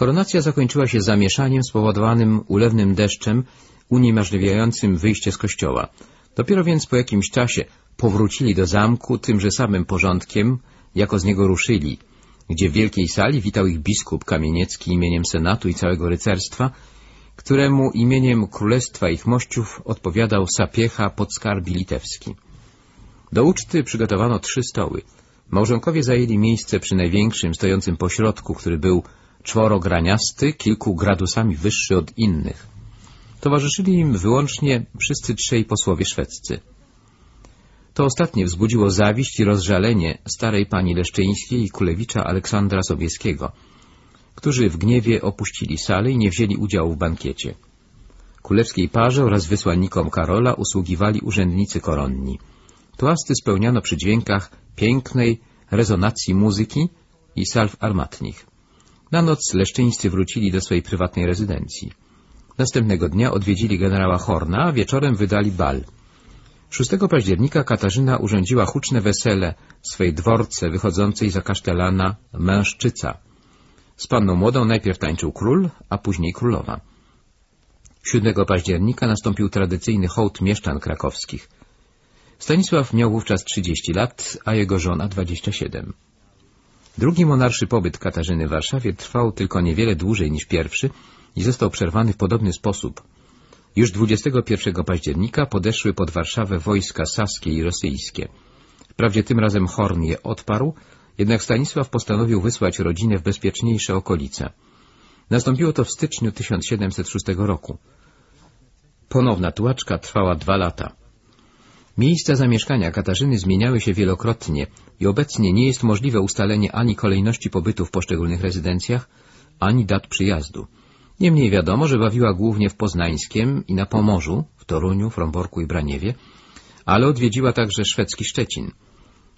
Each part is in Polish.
Koronacja zakończyła się zamieszaniem spowodowanym ulewnym deszczem uniemożliwiającym wyjście z kościoła. Dopiero więc po jakimś czasie powrócili do zamku tymże samym porządkiem, jako z niego ruszyli, gdzie w wielkiej sali witał ich biskup Kamieniecki imieniem Senatu i całego rycerstwa, któremu imieniem Królestwa ich Mościów odpowiadał sapiecha podskarbi litewski. Do uczty przygotowano trzy stoły. Małżonkowie zajęli miejsce przy największym, stojącym pośrodku, który był czworograniasty, kilku gradusami wyższy od innych. Towarzyszyli im wyłącznie wszyscy trzej posłowie szwedzcy. To ostatnie wzbudziło zawiść i rozżalenie starej pani Leszczyńskiej i kulewicza Aleksandra Sobieskiego, którzy w gniewie opuścili salę i nie wzięli udziału w bankiecie. Kulewskiej parze oraz wysłannikom Karola usługiwali urzędnicy koronni. Toasty spełniano przy dźwiękach pięknej rezonacji muzyki i salw armatnich. Na noc leszczyńscy wrócili do swojej prywatnej rezydencji. Następnego dnia odwiedzili generała Horna, a wieczorem wydali bal. 6 października Katarzyna urządziła huczne wesele w swej dworce wychodzącej za kasztelana Mężczyca. Z panną młodą najpierw tańczył król, a później królowa. 7 października nastąpił tradycyjny hołd mieszczan krakowskich. Stanisław miał wówczas 30 lat, a jego żona 27. Drugi monarszy pobyt Katarzyny w Warszawie trwał tylko niewiele dłużej niż pierwszy i został przerwany w podobny sposób. Już 21 października podeszły pod Warszawę wojska saskie i rosyjskie. Wprawdzie tym razem Horn je odparł, jednak Stanisław postanowił wysłać rodzinę w bezpieczniejsze okolice. Nastąpiło to w styczniu 1706 roku. Ponowna tułaczka trwała dwa lata. Miejsca zamieszkania Katarzyny zmieniały się wielokrotnie i obecnie nie jest możliwe ustalenie ani kolejności pobytu w poszczególnych rezydencjach, ani dat przyjazdu. Niemniej wiadomo, że bawiła głównie w Poznańskiem i na Pomorzu, w Toruniu, Fromborku i Braniewie, ale odwiedziła także szwedzki Szczecin.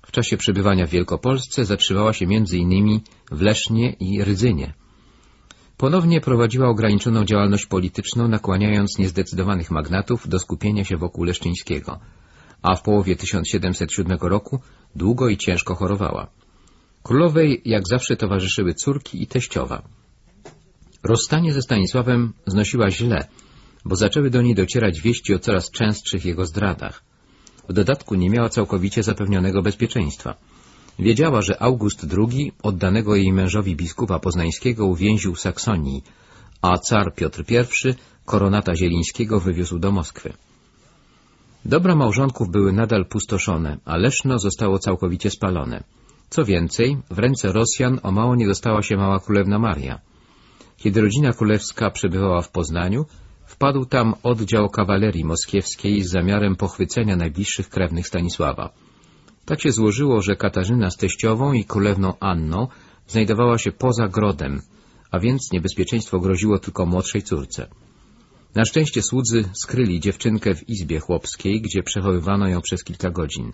W czasie przebywania w Wielkopolsce zatrzymała się innymi w Lesznie i Rydzynie. Ponownie prowadziła ograniczoną działalność polityczną, nakłaniając niezdecydowanych magnatów do skupienia się wokół Leszczyńskiego, a w połowie 1707 roku długo i ciężko chorowała. Królowej jak zawsze towarzyszyły córki i teściowa. Rozstanie ze Stanisławem znosiła źle, bo zaczęły do niej docierać wieści o coraz częstszych jego zdradach. W dodatku nie miała całkowicie zapewnionego bezpieczeństwa. Wiedziała, że August II, oddanego jej mężowi biskupa poznańskiego, uwięził w Saksonii, a car Piotr I koronata Zielińskiego wywiózł do Moskwy. Dobra małżonków były nadal pustoszone, a Leszno zostało całkowicie spalone. Co więcej, w ręce Rosjan o mało nie dostała się mała królewna Maria. Kiedy rodzina królewska przebywała w Poznaniu, wpadł tam oddział kawalerii moskiewskiej z zamiarem pochwycenia najbliższych krewnych Stanisława. Tak się złożyło, że Katarzyna z teściową i królewną Anną znajdowała się poza grodem, a więc niebezpieczeństwo groziło tylko młodszej córce. Na szczęście słudzy skryli dziewczynkę w izbie chłopskiej, gdzie przechowywano ją przez kilka godzin.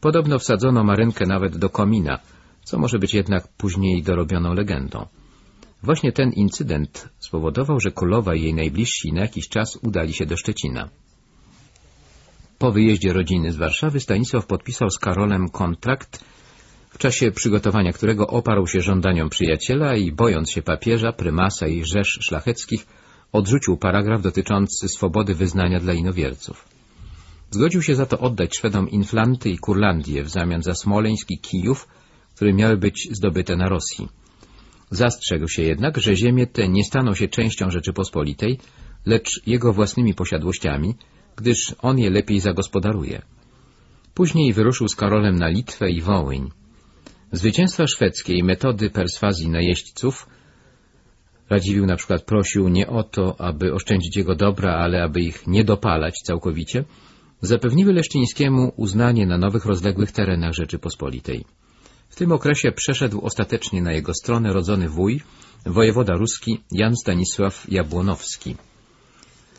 Podobno wsadzono marynkę nawet do komina, co może być jednak później dorobioną legendą. Właśnie ten incydent spowodował, że królowa i jej najbliżsi na jakiś czas udali się do Szczecina. Po wyjeździe rodziny z Warszawy Stanisław podpisał z Karolem kontrakt, w czasie przygotowania którego oparł się żądaniom przyjaciela i, bojąc się papieża, prymasa i rzesz szlacheckich, odrzucił paragraf dotyczący swobody wyznania dla inowierców. Zgodził się za to oddać Szwedom Inflanty i Kurlandię w zamian za Smoleńsk i Kijów, które miały być zdobyte na Rosji. Zastrzegł się jednak, że ziemie te nie staną się częścią Rzeczypospolitej, lecz jego własnymi posiadłościami, gdyż on je lepiej zagospodaruje. Później wyruszył z Karolem na Litwę i Wołyń. Zwycięstwa szwedzkie i metody perswazji najeźdźców Radziwił na przykład prosił nie o to, aby oszczędzić jego dobra, ale aby ich nie dopalać całkowicie, zapewniły Leszczyńskiemu uznanie na nowych rozległych terenach Rzeczypospolitej. W tym okresie przeszedł ostatecznie na jego stronę rodzony wuj, wojewoda ruski Jan Stanisław Jabłonowski.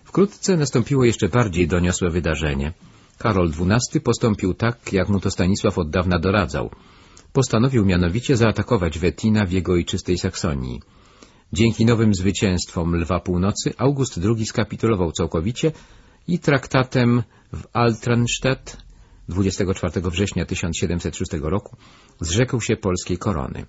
Wkrótce nastąpiło jeszcze bardziej doniosłe wydarzenie. Karol XII postąpił tak, jak mu to Stanisław od dawna doradzał. Postanowił mianowicie zaatakować Wetina w jego ojczystej Saksonii. Dzięki nowym zwycięstwom Lwa Północy August II skapitulował całkowicie i traktatem w Altranstadt 24 września 1706 roku zrzekł się polskiej korony.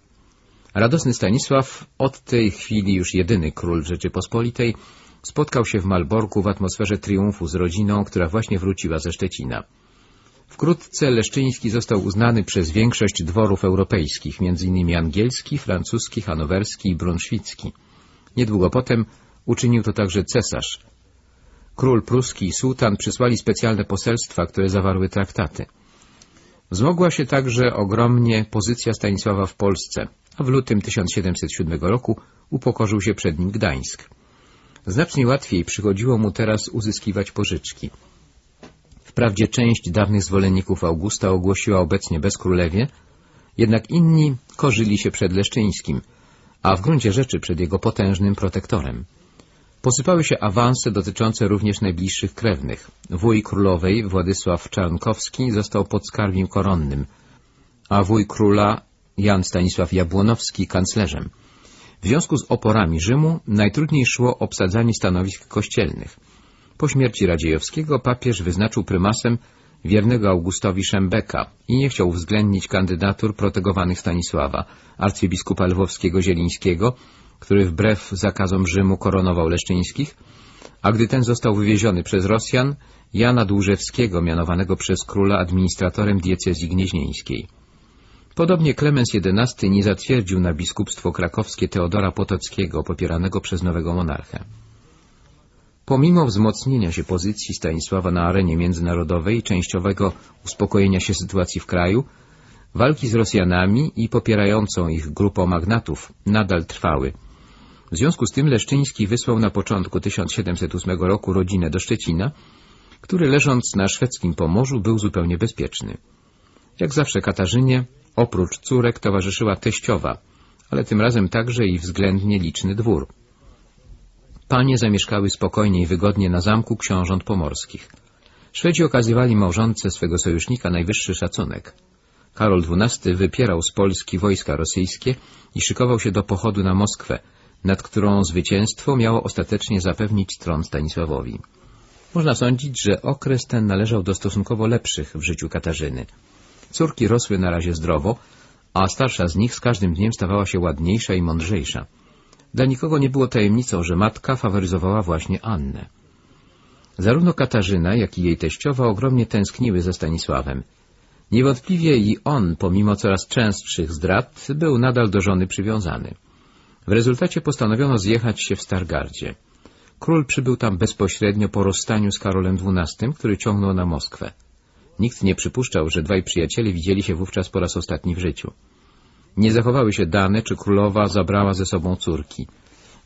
Radosny Stanisław, od tej chwili już jedyny król Rzeczypospolitej, spotkał się w Malborku w atmosferze triumfu z rodziną, która właśnie wróciła ze Szczecina. Wkrótce Leszczyński został uznany przez większość dworów europejskich, m.in. angielski, francuski, hanowerski i brunszwicki. Niedługo potem uczynił to także cesarz. Król pruski i sułtan przysłali specjalne poselstwa, które zawarły traktaty. Wzmogła się także ogromnie pozycja Stanisława w Polsce, a w lutym 1707 roku upokorzył się przed nim Gdańsk. Znacznie łatwiej przychodziło mu teraz uzyskiwać pożyczki. Wprawdzie część dawnych zwolenników Augusta ogłosiła obecnie bezkrólewie, jednak inni korzyli się przed Leszczyńskim, a w gruncie rzeczy przed jego potężnym protektorem. Posypały się awanse dotyczące również najbliższych krewnych. Wuj królowej Władysław Czarnkowski został podskarwim koronnym, a wuj króla Jan Stanisław Jabłonowski kanclerzem. W związku z oporami Rzymu najtrudniej szło obsadzanie stanowisk kościelnych. Po śmierci Radziejowskiego papież wyznaczył prymasem wiernego Augustowi Szembeka i nie chciał uwzględnić kandydatur protegowanych Stanisława, arcybiskupa lwowskiego-zielińskiego, który wbrew zakazom Rzymu koronował Leszczyńskich, a gdy ten został wywieziony przez Rosjan, Jana Dłużewskiego, mianowanego przez króla administratorem diecezji gnieźnieńskiej. Podobnie Klemens XI nie zatwierdził na biskupstwo krakowskie Teodora Potockiego, popieranego przez nowego monarchę. Pomimo wzmocnienia się pozycji Stanisława na arenie międzynarodowej i częściowego uspokojenia się sytuacji w kraju, walki z Rosjanami i popierającą ich grupą magnatów nadal trwały. W związku z tym Leszczyński wysłał na początku 1708 roku rodzinę do Szczecina, który leżąc na szwedzkim Pomorzu był zupełnie bezpieczny. Jak zawsze Katarzynie, oprócz córek towarzyszyła teściowa, ale tym razem także i względnie liczny dwór. Panie zamieszkały spokojnie i wygodnie na zamku książąt pomorskich. Szwedzi okazywali małżonce swego sojusznika najwyższy szacunek. Karol XII wypierał z Polski wojska rosyjskie i szykował się do pochodu na Moskwę, nad którą zwycięstwo miało ostatecznie zapewnić tron Stanisławowi. Można sądzić, że okres ten należał do stosunkowo lepszych w życiu Katarzyny. Córki rosły na razie zdrowo, a starsza z nich z każdym dniem stawała się ładniejsza i mądrzejsza. Dla nikogo nie było tajemnicą, że matka faworyzowała właśnie Annę. Zarówno Katarzyna, jak i jej teściowa ogromnie tęskniły za Stanisławem. Niewątpliwie i on, pomimo coraz częstszych zdrad, był nadal do żony przywiązany. W rezultacie postanowiono zjechać się w Stargardzie. Król przybył tam bezpośrednio po rozstaniu z Karolem XII, który ciągnął na Moskwę. Nikt nie przypuszczał, że dwaj przyjaciele widzieli się wówczas po raz ostatni w życiu. Nie zachowały się dane, czy królowa zabrała ze sobą córki.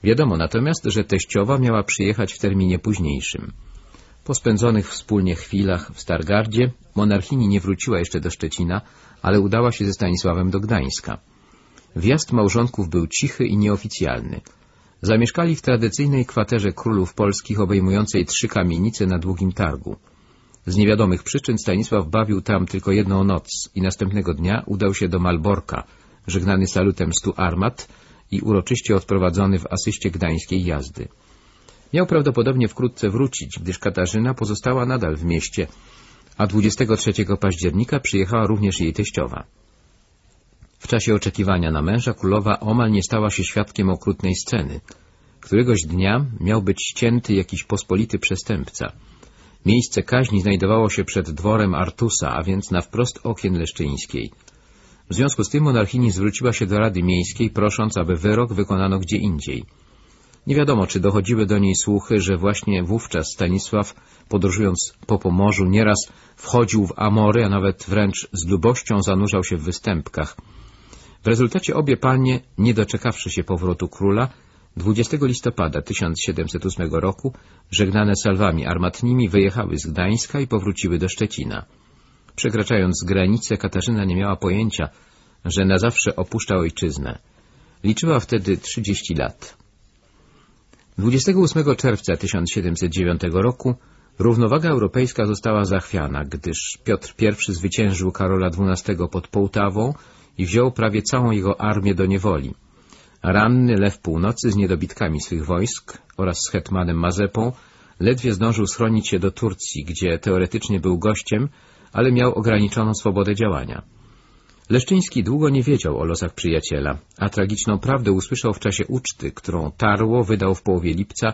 Wiadomo natomiast, że teściowa miała przyjechać w terminie późniejszym. Po spędzonych wspólnie chwilach w Stargardzie monarchini nie wróciła jeszcze do Szczecina, ale udała się ze Stanisławem do Gdańska. Wjazd małżonków był cichy i nieoficjalny. Zamieszkali w tradycyjnej kwaterze królów polskich obejmującej trzy kamienice na długim targu. Z niewiadomych przyczyn Stanisław bawił tam tylko jedną noc i następnego dnia udał się do Malborka, żegnany salutem stu armat i uroczyście odprowadzony w asyście gdańskiej jazdy. Miał prawdopodobnie wkrótce wrócić, gdyż Katarzyna pozostała nadal w mieście, a 23 października przyjechała również jej teściowa. W czasie oczekiwania na męża królowa omal nie stała się świadkiem okrutnej sceny. Któregoś dnia miał być ścięty jakiś pospolity przestępca. Miejsce kaźni znajdowało się przed dworem Artusa, a więc na wprost okien leszczyńskiej. W związku z tym monarchini zwróciła się do Rady Miejskiej, prosząc, aby wyrok wykonano gdzie indziej. Nie wiadomo, czy dochodziły do niej słuchy, że właśnie wówczas Stanisław, podróżując po Pomorzu, nieraz wchodził w amory, a nawet wręcz z lubością zanurzał się w występkach. W rezultacie obie panie, nie doczekawszy się powrotu króla, 20 listopada 1708 roku, żegnane salwami armatnimi, wyjechały z Gdańska i powróciły do Szczecina. Przekraczając granicę, Katarzyna nie miała pojęcia, że na zawsze opuszcza ojczyznę. Liczyła wtedy 30 lat. 28 czerwca 1709 roku równowaga europejska została zachwiana, gdyż Piotr I zwyciężył Karola XII pod Połtawą i wziął prawie całą jego armię do niewoli. Ranny Lew Północy z niedobitkami swych wojsk oraz z hetmanem Mazepą ledwie zdążył schronić się do Turcji, gdzie teoretycznie był gościem, ale miał ograniczoną swobodę działania. Leszczyński długo nie wiedział o losach przyjaciela, a tragiczną prawdę usłyszał w czasie uczty, którą Tarło wydał w połowie lipca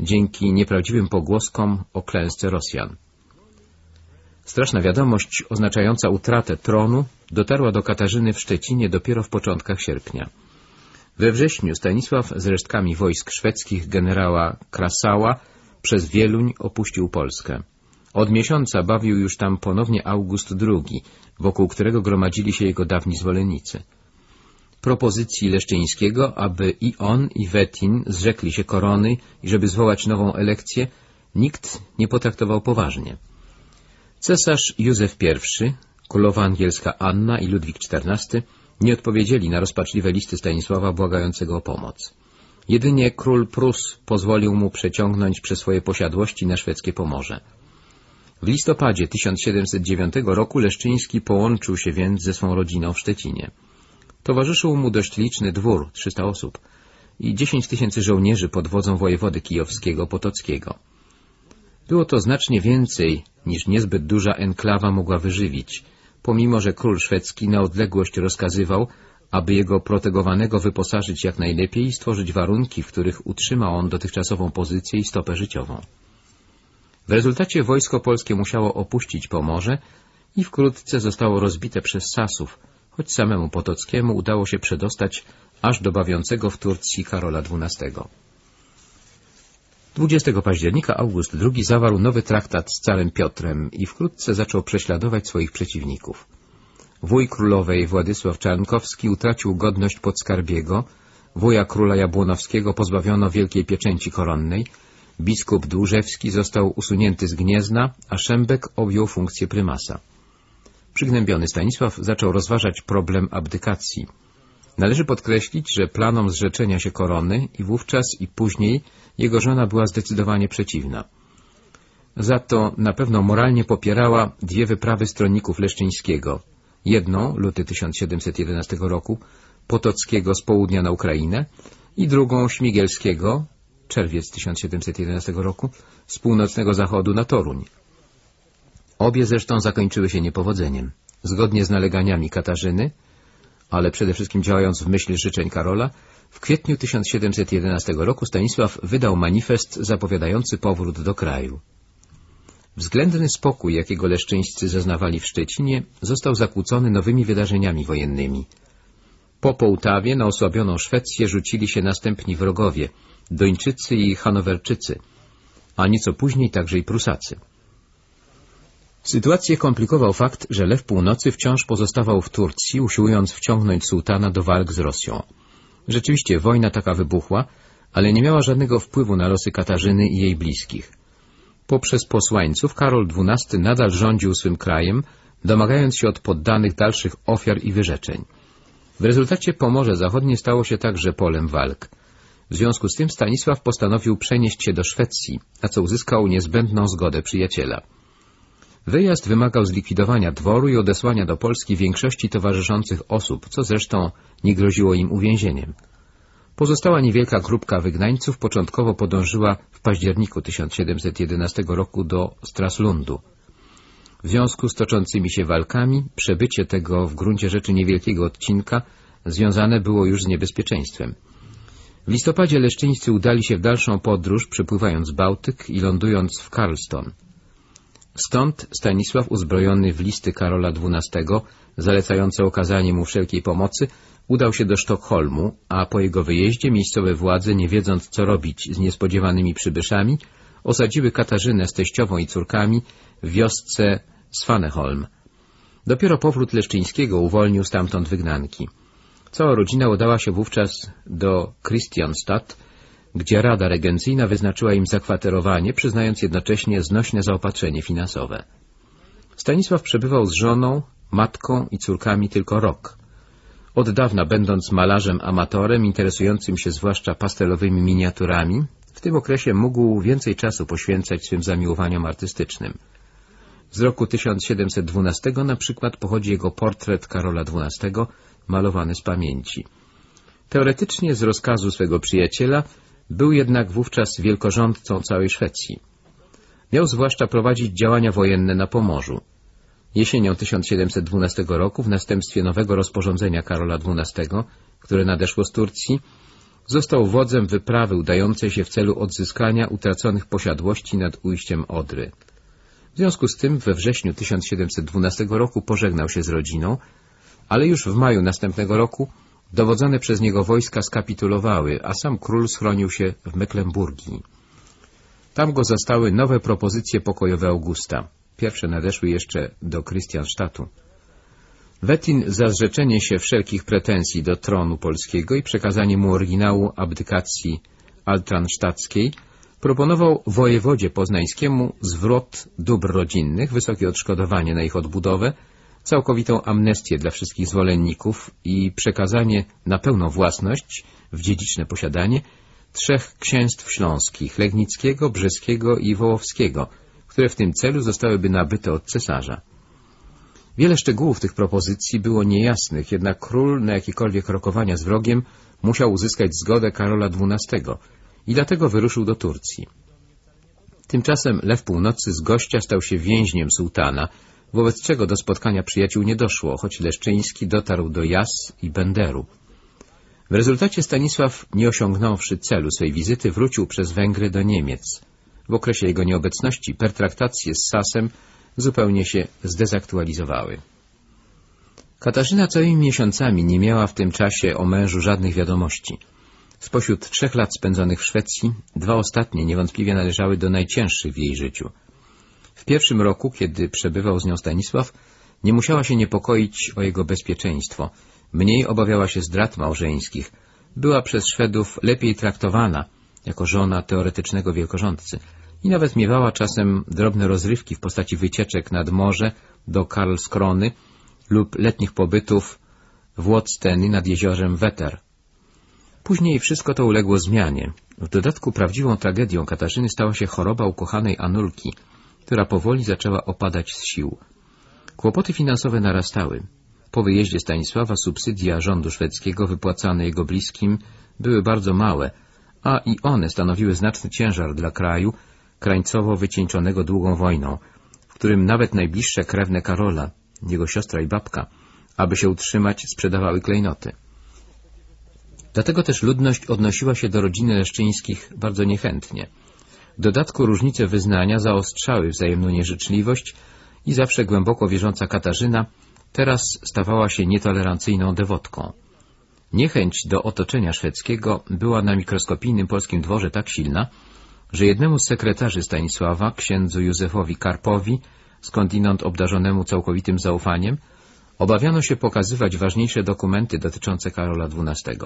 dzięki nieprawdziwym pogłoskom o klęsce Rosjan. Straszna wiadomość oznaczająca utratę tronu dotarła do Katarzyny w Szczecinie dopiero w początkach sierpnia. We wrześniu Stanisław z resztkami wojsk szwedzkich generała Krasała przez Wieluń opuścił Polskę. Od miesiąca bawił już tam ponownie August II, wokół którego gromadzili się jego dawni zwolennicy. Propozycji Leszczyńskiego, aby i on, i Wettin zrzekli się korony i żeby zwołać nową elekcję, nikt nie potraktował poważnie. Cesarz Józef I, królowa angielska Anna i Ludwik XIV nie odpowiedzieli na rozpaczliwe listy Stanisława błagającego o pomoc. Jedynie król Prus pozwolił mu przeciągnąć przez swoje posiadłości na szwedzkie Pomorze. W listopadzie 1709 roku Leszczyński połączył się więc ze swą rodziną w Szczecinie. Towarzyszył mu dość liczny dwór, 300 osób, i 10 tysięcy żołnierzy pod wodzą wojewody kijowskiego Potockiego. Było to znacznie więcej, niż niezbyt duża enklawa mogła wyżywić, pomimo że król szwedzki na odległość rozkazywał, aby jego protegowanego wyposażyć jak najlepiej i stworzyć warunki, w których utrzymał on dotychczasową pozycję i stopę życiową. W rezultacie wojsko polskie musiało opuścić Pomorze i wkrótce zostało rozbite przez Sasów, choć samemu Potockiemu udało się przedostać aż do bawiącego w Turcji Karola XII. 20 października August II zawarł nowy traktat z carem Piotrem i wkrótce zaczął prześladować swoich przeciwników. Wuj królowej Władysław Czarnkowski utracił godność podskarbiego, wuja króla Jabłonowskiego pozbawiono wielkiej pieczęci koronnej, biskup Dłużewski został usunięty z Gniezna, a Szembek objął funkcję prymasa. Przygnębiony Stanisław zaczął rozważać problem abdykacji. Należy podkreślić, że planom zrzeczenia się korony i wówczas i później jego żona była zdecydowanie przeciwna. Za to na pewno moralnie popierała dwie wyprawy stronników Leszczyńskiego. Jedną, luty 1711 roku, Potockiego z południa na Ukrainę i drugą Śmigielskiego, czerwiec 1711 roku, z północnego zachodu na Toruń. Obie zresztą zakończyły się niepowodzeniem. Zgodnie z naleganiami Katarzyny, ale przede wszystkim działając w myśl życzeń Karola, w kwietniu 1711 roku Stanisław wydał manifest zapowiadający powrót do kraju. Względny spokój, jakiego leszczyńscy zaznawali w Szczecinie, został zakłócony nowymi wydarzeniami wojennymi. Po Połtawie na osłabioną Szwecję rzucili się następni wrogowie, Dończycy i Hanowerczycy, a nieco później także i Prusacy. Sytuację komplikował fakt, że Lew Północy wciąż pozostawał w Turcji, usiłując wciągnąć sułtana do walk z Rosją. Rzeczywiście wojna taka wybuchła, ale nie miała żadnego wpływu na losy Katarzyny i jej bliskich. Poprzez posłańców Karol XII nadal rządził swym krajem, domagając się od poddanych dalszych ofiar i wyrzeczeń. W rezultacie Pomorze Zachodnie stało się także polem walk. W związku z tym Stanisław postanowił przenieść się do Szwecji, a co uzyskał niezbędną zgodę przyjaciela. Wyjazd wymagał zlikwidowania dworu i odesłania do Polski większości towarzyszących osób, co zresztą nie groziło im uwięzieniem. Pozostała niewielka grupka wygnańców początkowo podążyła w październiku 1711 roku do Straslundu. W związku z toczącymi się walkami, przebycie tego w gruncie rzeczy niewielkiego odcinka związane było już z niebezpieczeństwem. W listopadzie leszczyńscy udali się w dalszą podróż, przepływając Bałtyk i lądując w Karlston. Stąd Stanisław, uzbrojony w listy Karola XII, zalecające okazanie mu wszelkiej pomocy, udał się do Sztokholmu, a po jego wyjeździe miejscowe władze, nie wiedząc co robić z niespodziewanymi przybyszami, osadziły Katarzynę z teściową i córkami w wiosce Svaneholm. Dopiero powrót Leszczyńskiego uwolnił stamtąd wygnanki. Cała rodzina udała się wówczas do Christianstadt, gdzie Rada Regencyjna wyznaczyła im zakwaterowanie, przyznając jednocześnie znośne zaopatrzenie finansowe. Stanisław przebywał z żoną, matką i córkami tylko rok. Od dawna będąc malarzem amatorem, interesującym się zwłaszcza pastelowymi miniaturami, w tym okresie mógł więcej czasu poświęcać swym zamiłowaniom artystycznym. Z roku 1712 na przykład pochodzi jego portret Karola XII, malowany z pamięci. Teoretycznie z rozkazu swego przyjaciela był jednak wówczas wielkorządcą całej Szwecji. Miał zwłaszcza prowadzić działania wojenne na Pomorzu. Jesienią 1712 roku, w następstwie nowego rozporządzenia Karola XII, które nadeszło z Turcji, został wodzem wyprawy udającej się w celu odzyskania utraconych posiadłości nad ujściem Odry. W związku z tym we wrześniu 1712 roku pożegnał się z rodziną, ale już w maju następnego roku dowodzone przez niego wojska skapitulowały, a sam król schronił się w Mecklenburgii. Tam go zastały nowe propozycje pokojowe Augusta. Pierwsze nadeszły jeszcze do Christianstadtu. Wettin za zrzeczenie się wszelkich pretensji do tronu polskiego i przekazanie mu oryginału abdykacji altransztackiej proponował wojewodzie poznańskiemu zwrot dóbr rodzinnych, wysokie odszkodowanie na ich odbudowę, całkowitą amnestię dla wszystkich zwolenników i przekazanie na pełną własność w dziedziczne posiadanie trzech księstw śląskich, Legnickiego, Brzeskiego i Wołowskiego, które w tym celu zostałyby nabyte od cesarza. Wiele szczegółów tych propozycji było niejasnych, jednak król na jakiekolwiek rokowania z wrogiem musiał uzyskać zgodę Karola XII i dlatego wyruszył do Turcji. Tymczasem Lew Północy z gościa stał się więźniem sułtana, wobec czego do spotkania przyjaciół nie doszło, choć Leszczyński dotarł do Jas i Benderu. W rezultacie Stanisław, nie osiągnąwszy celu swej wizyty, wrócił przez Węgry do Niemiec. W okresie jego nieobecności pertraktacje z Sasem zupełnie się zdezaktualizowały. Katarzyna całymi miesiącami nie miała w tym czasie o mężu żadnych wiadomości. Spośród trzech lat spędzonych w Szwecji, dwa ostatnie niewątpliwie należały do najcięższych w jej życiu. W pierwszym roku, kiedy przebywał z nią Stanisław, nie musiała się niepokoić o jego bezpieczeństwo. Mniej obawiała się zdrad małżeńskich. Była przez Szwedów lepiej traktowana, jako żona teoretycznego wielkorządcy i nawet miewała czasem drobne rozrywki w postaci wycieczek nad morze do Karlskrony lub letnich pobytów w Łodsteny nad jeziorem Wetter. Później wszystko to uległo zmianie. W dodatku prawdziwą tragedią Katarzyny stała się choroba ukochanej Anulki, która powoli zaczęła opadać z sił. Kłopoty finansowe narastały. Po wyjeździe Stanisława subsydia rządu szwedzkiego wypłacane jego bliskim były bardzo małe, a i one stanowiły znaczny ciężar dla kraju, krańcowo wycieńczonego długą wojną, w którym nawet najbliższe krewne Karola, jego siostra i babka, aby się utrzymać, sprzedawały klejnoty. Dlatego też ludność odnosiła się do rodziny Leszczyńskich bardzo niechętnie. W dodatku różnice wyznania zaostrzały wzajemną nieżyczliwość i zawsze głęboko wierząca Katarzyna teraz stawała się nietolerancyjną dewotką. Niechęć do otoczenia szwedzkiego była na mikroskopijnym polskim dworze tak silna, że jednemu z sekretarzy Stanisława, księdzu Józefowi Karpowi, skądinąd obdarzonemu całkowitym zaufaniem, obawiano się pokazywać ważniejsze dokumenty dotyczące Karola XII.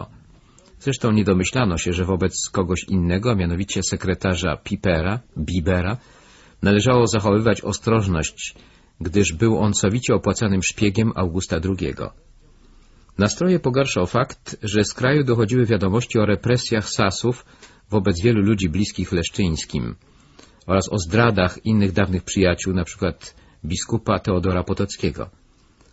Zresztą nie domyślano się, że wobec kogoś innego, a mianowicie sekretarza Pipera, Bibera, należało zachowywać ostrożność, gdyż był on sowicie opłacanym szpiegiem Augusta II. Nastroje pogarszał fakt, że z kraju dochodziły wiadomości o represjach Sasów wobec wielu ludzi bliskich Leszczyńskim oraz o zdradach innych dawnych przyjaciół, np. biskupa Teodora Potockiego.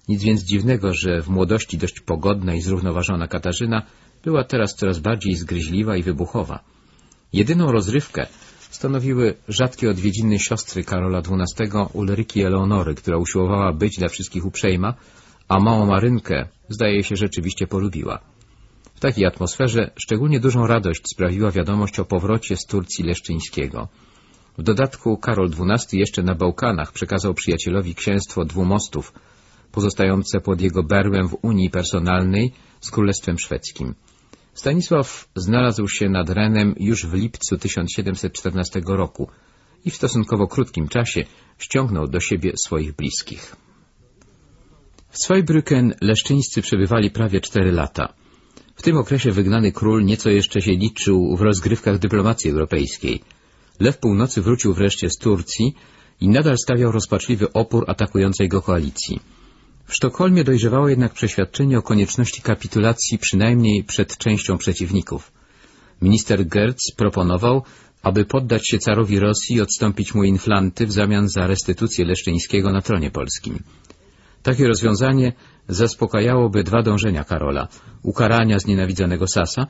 Nic więc dziwnego, że w młodości dość pogodna i zrównoważona Katarzyna była teraz coraz bardziej zgryźliwa i wybuchowa. Jedyną rozrywkę stanowiły rzadkie odwiedziny siostry Karola XII, Ulryki Eleonory, która usiłowała być dla wszystkich uprzejma, a małą Marynkę, zdaje się, rzeczywiście polubiła. W takiej atmosferze szczególnie dużą radość sprawiła wiadomość o powrocie z Turcji Leszczyńskiego. W dodatku Karol XII jeszcze na Bałkanach przekazał przyjacielowi księstwo Dwumostów, pozostające pod jego berłem w Unii Personalnej z Królestwem Szwedzkim. Stanisław znalazł się nad Renem już w lipcu 1714 roku i w stosunkowo krótkim czasie ściągnął do siebie swoich bliskich. W Zweibrücken leszczyńscy przebywali prawie cztery lata. W tym okresie wygnany król nieco jeszcze się liczył w rozgrywkach dyplomacji europejskiej. Lew Północy wrócił wreszcie z Turcji i nadal stawiał rozpaczliwy opór atakującej go koalicji. W Sztokholmie dojrzewało jednak przeświadczenie o konieczności kapitulacji przynajmniej przed częścią przeciwników. Minister Gerz proponował, aby poddać się carowi Rosji i odstąpić mu inflanty w zamian za restytucję Leszczyńskiego na tronie polskim. Takie rozwiązanie zaspokajałoby dwa dążenia Karola — ukarania znienawidzonego Sasa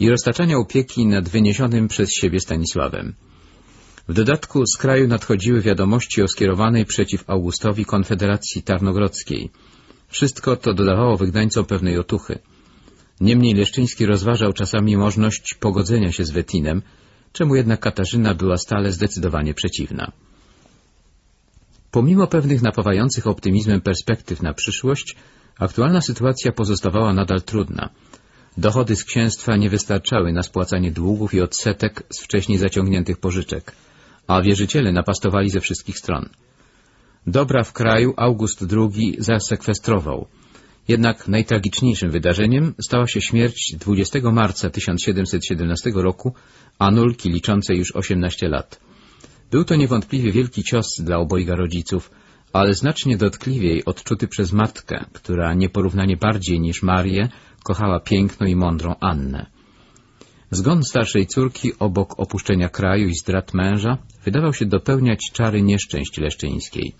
i roztaczania opieki nad wyniesionym przez siebie Stanisławem. W dodatku z kraju nadchodziły wiadomości o skierowanej przeciw Augustowi Konfederacji Tarnogrodzkiej. Wszystko to dodawało wygnańcom pewnej otuchy. Niemniej Leszczyński rozważał czasami możliwość pogodzenia się z Wetinem, czemu jednak Katarzyna była stale zdecydowanie przeciwna. Pomimo pewnych napawających optymizmem perspektyw na przyszłość, aktualna sytuacja pozostawała nadal trudna. Dochody z księstwa nie wystarczały na spłacanie długów i odsetek z wcześniej zaciągniętych pożyczek, a wierzyciele napastowali ze wszystkich stron. Dobra w kraju August II zasekwestrował. Jednak najtragiczniejszym wydarzeniem stała się śmierć 20 marca 1717 roku Anulki liczącej już 18 lat. Był to niewątpliwie wielki cios dla obojga rodziców, ale znacznie dotkliwiej odczuty przez matkę, która nieporównanie bardziej niż Marię kochała piękną i mądrą Annę. Zgon starszej córki obok opuszczenia kraju i zdrad męża wydawał się dopełniać czary nieszczęść leszczyńskiej.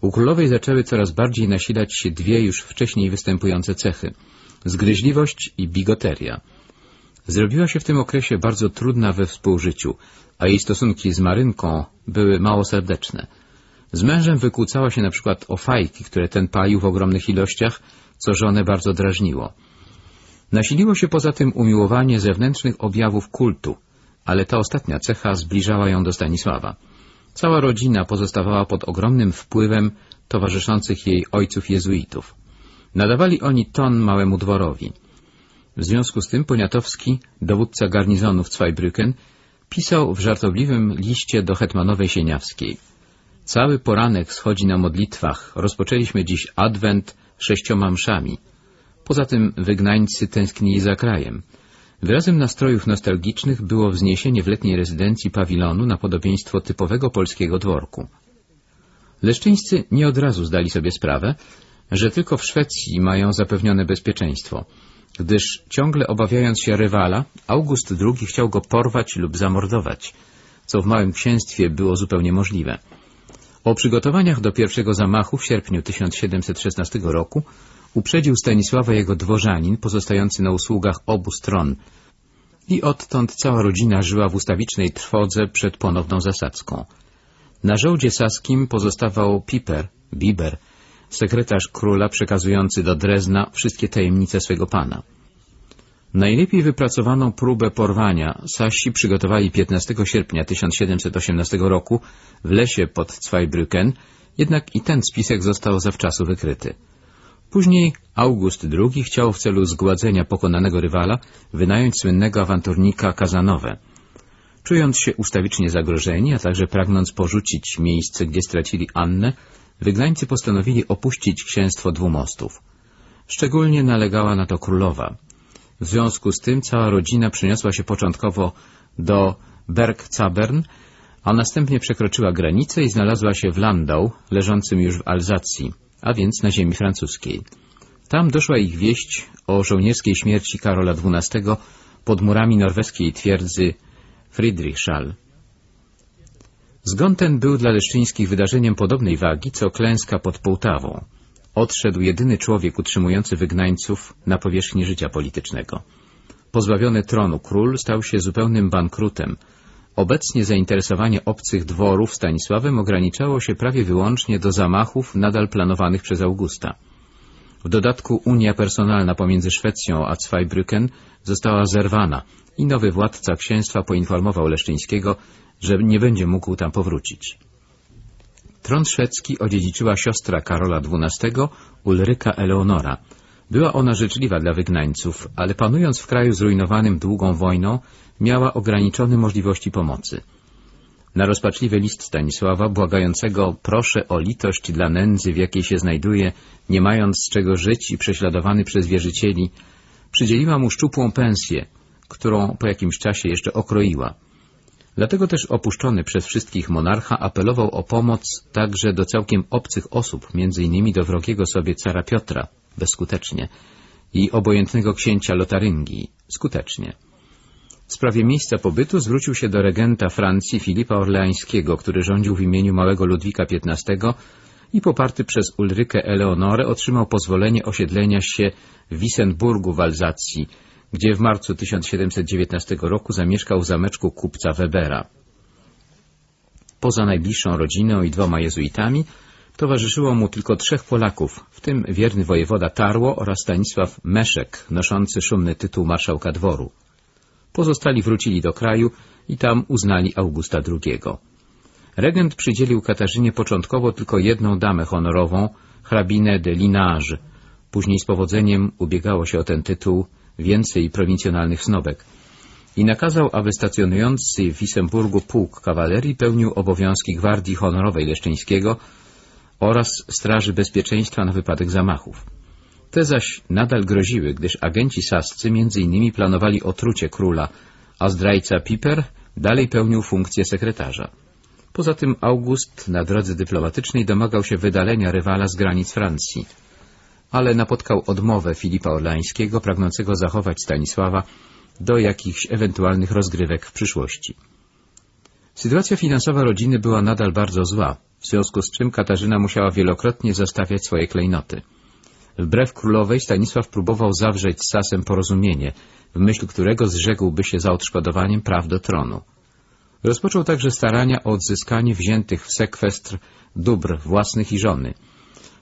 U królowej zaczęły coraz bardziej nasilać się dwie już wcześniej występujące cechy — zgryźliwość i bigoteria. Zrobiła się w tym okresie bardzo trudna we współżyciu, a jej stosunki z Marynką były mało serdeczne. Z mężem wykłócała się na przykład o fajki, które ten palił w ogromnych ilościach, co żonę bardzo drażniło. Nasiliło się poza tym umiłowanie zewnętrznych objawów kultu, ale ta ostatnia cecha zbliżała ją do Stanisława. Cała rodzina pozostawała pod ogromnym wpływem towarzyszących jej ojców jezuitów. Nadawali oni ton małemu dworowi. W związku z tym Poniatowski, dowódca garnizonu w Zweibrücken, pisał w żartobliwym liście do hetmanowej Sieniawskiej. Cały poranek schodzi na modlitwach. Rozpoczęliśmy dziś adwent sześcioma mszami. Poza tym wygnańcy tęsknili za krajem. Wyrazem nastrojów nostalgicznych było wzniesienie w letniej rezydencji pawilonu na podobieństwo typowego polskiego dworku. Leszczyńscy nie od razu zdali sobie sprawę, że tylko w Szwecji mają zapewnione bezpieczeństwo, gdyż ciągle obawiając się rywala, August II chciał go porwać lub zamordować, co w Małym Księstwie było zupełnie możliwe. O przygotowaniach do pierwszego zamachu w sierpniu 1716 roku uprzedził Stanisława jego dworzanin pozostający na usługach obu stron i odtąd cała rodzina żyła w ustawicznej trwodze przed ponowną zasadzką. Na żołdzie saskim pozostawał Piper, Biber, sekretarz króla przekazujący do Drezna wszystkie tajemnice swego pana. Najlepiej wypracowaną próbę porwania Sasi przygotowali 15 sierpnia 1718 roku w lesie pod Zweibrücken, jednak i ten spisek został zawczasu wykryty. Później August II chciał w celu zgładzenia pokonanego rywala wynająć słynnego awanturnika Kazanowe. Czując się ustawicznie zagrożeni, a także pragnąc porzucić miejsce, gdzie stracili Annę, wygnańcy postanowili opuścić księstwo dwumostów. Szczególnie nalegała na to królowa. W związku z tym cała rodzina przeniosła się początkowo do Bergzabern, a następnie przekroczyła granicę i znalazła się w Landau, leżącym już w Alzacji a więc na ziemi francuskiej. Tam doszła ich wieść o żołnierskiej śmierci Karola XII pod murami norweskiej twierdzy Friedrichshall. Zgon ten był dla leszczyńskich wydarzeniem podobnej wagi, co klęska pod Połtawą. Odszedł jedyny człowiek utrzymujący wygnańców na powierzchni życia politycznego. Pozbawiony tronu król stał się zupełnym bankrutem, Obecnie zainteresowanie obcych dworów Stanisławem ograniczało się prawie wyłącznie do zamachów nadal planowanych przez Augusta. W dodatku unia personalna pomiędzy Szwecją a Zweibrücken została zerwana i nowy władca księstwa poinformował Leszczyńskiego, że nie będzie mógł tam powrócić. Tron szwedzki odziedziczyła siostra Karola XII, Ulryka Eleonora. Była ona życzliwa dla wygnańców, ale panując w kraju zrujnowanym długą wojną, miała ograniczone możliwości pomocy. Na rozpaczliwy list Stanisława, błagającego proszę o litość dla nędzy, w jakiej się znajduje, nie mając z czego żyć i prześladowany przez wierzycieli, przydzieliła mu szczupłą pensję, którą po jakimś czasie jeszcze okroiła. Dlatego też opuszczony przez wszystkich monarcha apelował o pomoc także do całkiem obcych osób, innymi do wrogiego sobie cara Piotra, bezskutecznie, i obojętnego księcia Lotaryngii, skutecznie. W sprawie miejsca pobytu zwrócił się do regenta Francji Filipa Orleańskiego, który rządził w imieniu małego Ludwika XV i poparty przez Ulrykę Eleonorę otrzymał pozwolenie osiedlenia się w Wissenburgu w Alzacji, gdzie w marcu 1719 roku zamieszkał w zameczku kupca Webera. poza najbliższą rodziną i dwoma jezuitami, towarzyszyło mu tylko trzech Polaków, w tym wierny wojewoda Tarło oraz Stanisław Meszek, noszący szumny tytuł marszałka dworu. Pozostali wrócili do kraju i tam uznali Augusta II. Regent przydzielił Katarzynie początkowo tylko jedną damę honorową, hrabinę de Linage. Później z powodzeniem ubiegało się o ten tytuł więcej prowincjonalnych snobek i nakazał, aby stacjonujący w Wissemburgu pułk kawalerii pełnił obowiązki Gwardii Honorowej Leszczyńskiego oraz Straży Bezpieczeństwa na wypadek zamachów. Te zaś nadal groziły, gdyż agenci sascy innymi planowali otrucie króla, a zdrajca Piper dalej pełnił funkcję sekretarza. Poza tym August na drodze dyplomatycznej domagał się wydalenia rywala z granic Francji, ale napotkał odmowę Filipa Orlańskiego, pragnącego zachować Stanisława do jakichś ewentualnych rozgrywek w przyszłości. Sytuacja finansowa rodziny była nadal bardzo zła, w związku z czym Katarzyna musiała wielokrotnie zostawiać swoje klejnoty. Wbrew królowej Stanisław próbował zawrzeć z Sasem porozumienie, w myśl którego zrzekłby się za odszkodowaniem praw do tronu. Rozpoczął także starania o odzyskanie wziętych w sekwestr dóbr własnych i żony.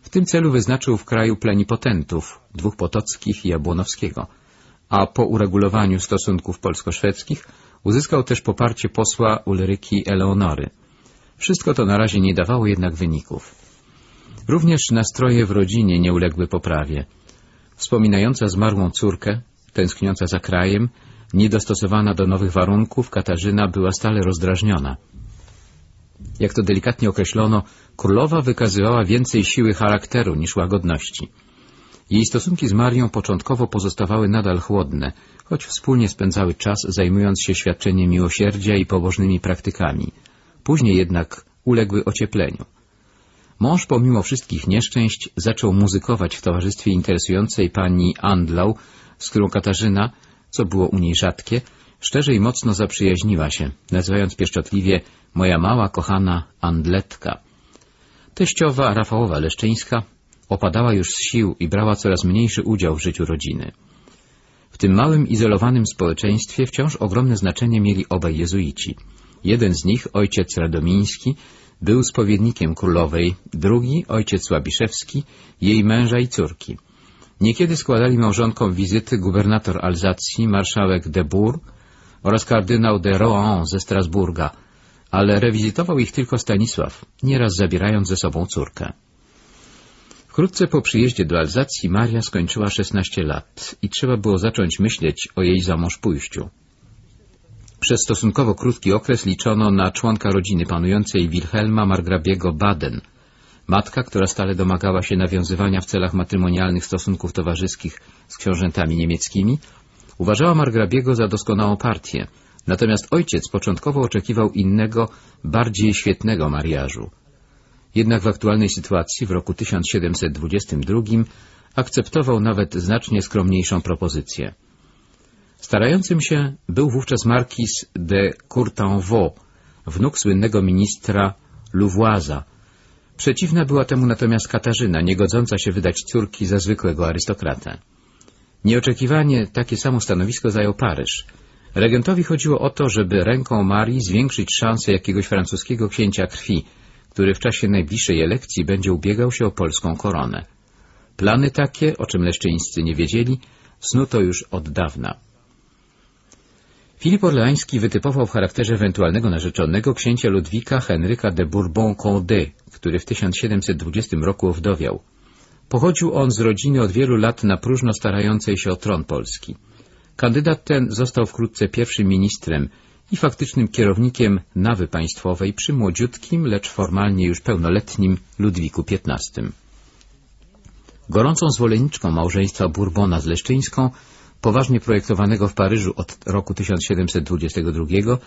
W tym celu wyznaczył w kraju plenipotentów, dwóch Potockich i Jabłonowskiego, a po uregulowaniu stosunków polsko-szwedzkich uzyskał też poparcie posła Ulryki Eleonory. Wszystko to na razie nie dawało jednak wyników. Również nastroje w rodzinie nie uległy poprawie. Wspominająca zmarłą córkę, tęskniąca za krajem, niedostosowana do nowych warunków, Katarzyna była stale rozdrażniona. Jak to delikatnie określono, królowa wykazywała więcej siły charakteru niż łagodności. Jej stosunki z Marią początkowo pozostawały nadal chłodne, choć wspólnie spędzały czas zajmując się świadczeniem miłosierdzia i pobożnymi praktykami. Później jednak uległy ociepleniu. Mąż pomimo wszystkich nieszczęść zaczął muzykować w towarzystwie interesującej pani Andlau, z którą Katarzyna, co było u niej rzadkie, szczerze i mocno zaprzyjaźniła się, nazywając pieszczotliwie moja mała, kochana Andletka. Teściowa Rafałowa Leszczyńska opadała już z sił i brała coraz mniejszy udział w życiu rodziny. W tym małym, izolowanym społeczeństwie wciąż ogromne znaczenie mieli obaj jezuici. Jeden z nich, ojciec Radomiński, był spowiednikiem królowej, drugi, ojciec Łabiszewski, jej męża i córki. Niekiedy składali małżonkom wizyty gubernator Alzacji, marszałek de Bourg oraz kardynał de Rohan ze Strasburga, ale rewizytował ich tylko Stanisław, nieraz zabierając ze sobą córkę. Wkrótce po przyjeździe do Alzacji Maria skończyła 16 lat i trzeba było zacząć myśleć o jej zamąż pójściu. Przez stosunkowo krótki okres liczono na członka rodziny panującej Wilhelma Margrabiego Baden, matka, która stale domagała się nawiązywania w celach matrymonialnych stosunków towarzyskich z książętami niemieckimi, uważała Margrabiego za doskonałą partię, natomiast ojciec początkowo oczekiwał innego, bardziej świetnego mariażu. Jednak w aktualnej sytuacji w roku 1722 akceptował nawet znacznie skromniejszą propozycję. Starającym się był wówczas markis de Courtanvaux, wnuk słynnego ministra Louvoisa. Przeciwna była temu natomiast Katarzyna, niegodząca się wydać córki za zwykłego arystokratę. Nieoczekiwanie takie samo stanowisko zajął Paryż. Regentowi chodziło o to, żeby ręką Marii zwiększyć szanse jakiegoś francuskiego księcia krwi, który w czasie najbliższej elekcji będzie ubiegał się o polską koronę. Plany takie, o czym leszczyńscy nie wiedzieli, snuto już od dawna. Filip Orleański wytypował w charakterze ewentualnego narzeczonego księcia Ludwika Henryka de Bourbon-Condé, który w 1720 roku owdowiał. Pochodził on z rodziny od wielu lat na próżno starającej się o tron polski. Kandydat ten został wkrótce pierwszym ministrem i faktycznym kierownikiem nawy państwowej przy młodziutkim, lecz formalnie już pełnoletnim Ludwiku XV. Gorącą zwolenniczką małżeństwa Bourbona z Leszczyńską poważnie projektowanego w Paryżu od roku 1722,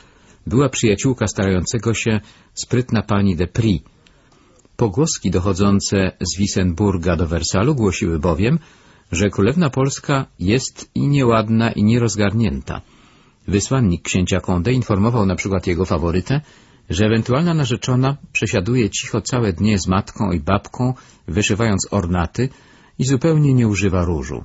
była przyjaciółka starającego się sprytna pani de Prie. Pogłoski dochodzące z Wissenburga do Wersalu głosiły bowiem, że królewna Polska jest i nieładna, i nierozgarnięta. Wysłannik księcia Condé informował na przykład jego faworytę, że ewentualna narzeczona przesiaduje cicho całe dnie z matką i babką, wyszywając ornaty i zupełnie nie używa różu.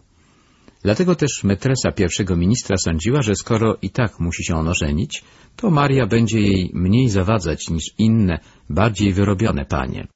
Dlatego też metresa pierwszego ministra sądziła, że skoro i tak musi się ono żenić, to Maria będzie jej mniej zawadzać niż inne, bardziej wyrobione panie.